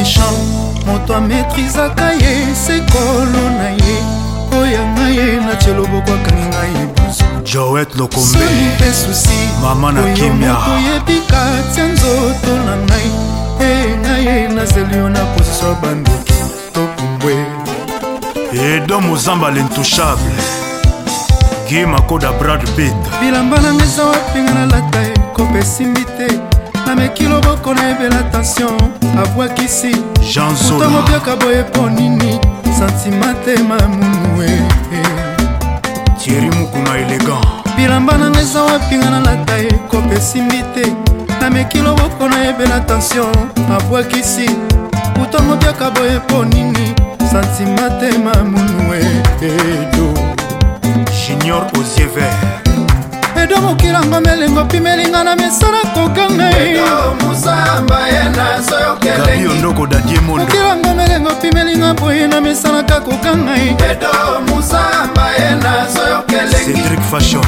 méchant moto ametrizaka ye sekolo na ye oyanga ye natie loboko akangi ngai ebuzu joet lokombesoni mpe susi mama na kimia oyebika tia nzoto na ngai eyenga ye nazeli yo na posiso ya bandoki topumbwe edo mozamba lintouchable gi makoda brad pit bilamba nanga eza wapinga nalata ekopesa simbi te nameki lobo moko nayebela tension abwakisi jeanto mobioka boye mpo nini santima te mamunu tieri mokuna élégant bilamba nanga eza wapinga nalata ye kope esimbi te nameki loboko nayebela tension abwakisi buto mobioka boye mpo nini santima te mamunu edo junior osievert edo mokila ngome elengo pimelinga na miso nakokanga bakoka ngai edo musamba ye nazoyokelengicedrik fashion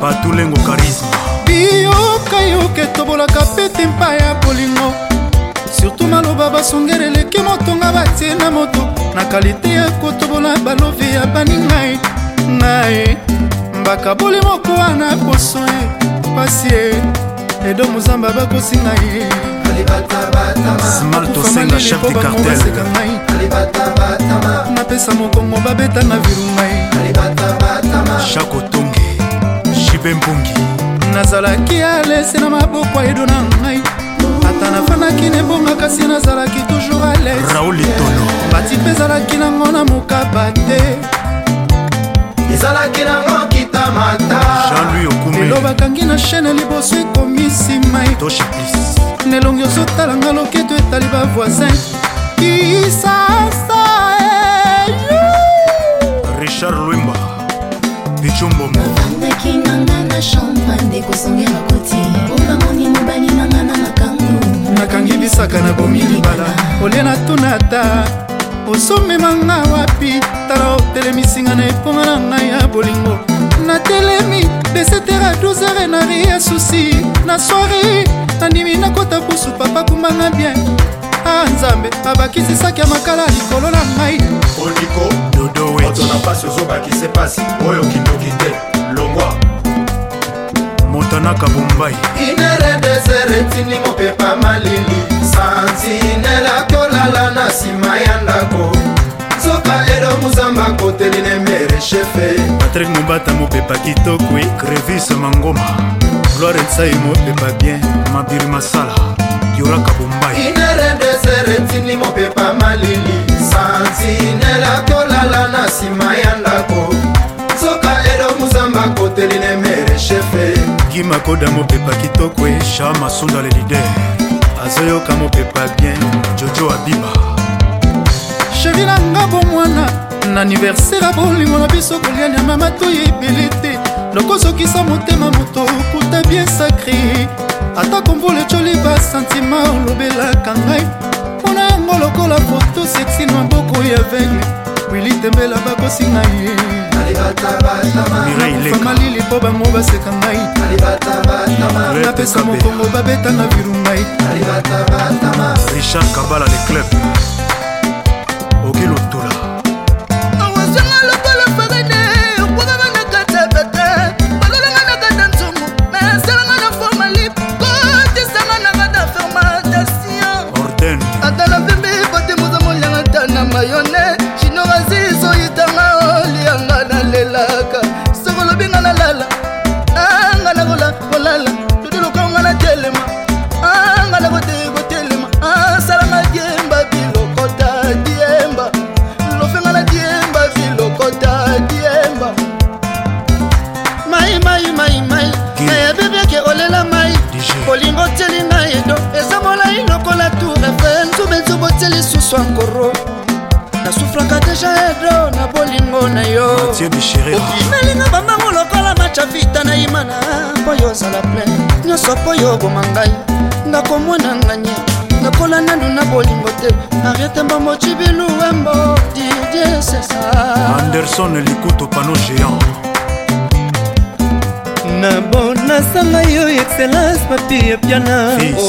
batulengo karisme biyokayoka etobolaka pete mpa ya bolingo surtout maloba basongela eleki motonga batie na moto na kalite ya kotobola balobi ya bani ngai ngai bakaboli moko wana poso ye pasi ye edo mozamba bakosi ngai ye smart osenga chef de cartel napesa mokongo babeta na virungai shako tongi jibe mbongi nazalaki alese na maboko aedo na ngai ata nafandaki nebonga kasi nazalaki toujours alese raul etolo bati mpe ezalaki nango na mokaba te ezalaki nango kitamata jean-louis okumelelo bakangi na chaîne liboso ekomi nsimai Eh, na elongi ozotalanga loketo etali bavoisin kisasa richard lwimba bicumbongobandaki nanga na champa ndeko songe bakoti obamoni mobali nanga na makangu nakangi bisaka na bomi libala olie natuna ata osomemanga wapi tala otelemisinga na eponga na ngai ya bolingo nakimi nakota kusu papa kumanga bien a ah, nzambe abakisi saki ya makala likolo na ngai oliko dodoweto na pasi ozobakise pasi oyo kindoki te longwa motanaka bombai inere desere etindi mopepa malili santinela tolala na nsima ya ndako nzoka elomuzamba kotelina emere shefe patrik mobata mopepa kitoko crevis mangoma gloire etsaimo epa bien mabiri masala yoraka bombai ineredeseretini mopepa malili santinela tolala na nsima ya ndako soka elomusamba koteli na emere shefe gima koda mopepa kitoko esha masunda le lider azoyoka mopepa bien jojo abiba chevi na nga bomwana na aniversere abolingo na biso kolia nyama matoyi ebele te nokozokisa motema moto kuta bien sacri atako mvula ecoli basantima olobelaka ngai mpona yango lokola foto sexi na maboko ya vegle wili tembela bakosi ngai yefamalili mpo bango baseka ngai napesa mokongo babetanga virungai richard kabala le club okilo tour fm zomezo botia lisusu ankoro nasufraka deja edo na bolingo na yo okimelinga bambango lokola machavita nayimana mpo yo ozala plein nyonso mpo yo oboma ngai nakomwana nganye nakola nanu na bolingo te ariete mbongo cibiluwembo didie sesa anderson likuto pano géant nasala yo excellence papi epiana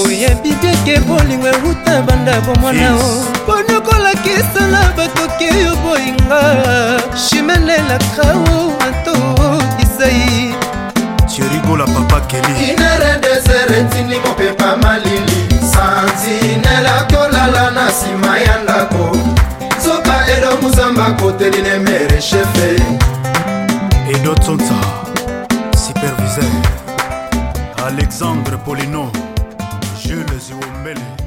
oyebi teke bolingo euta banda bomwana o mpona kolakisala bakoki yo boyinga chimenela krao anto isai tierigola papa keli inere deseretini mopepa malili santinela tolala na nsima ya ndako zoka edo muzamba koteline mere shefe edo tsotsa Polino, je les ai mêlés.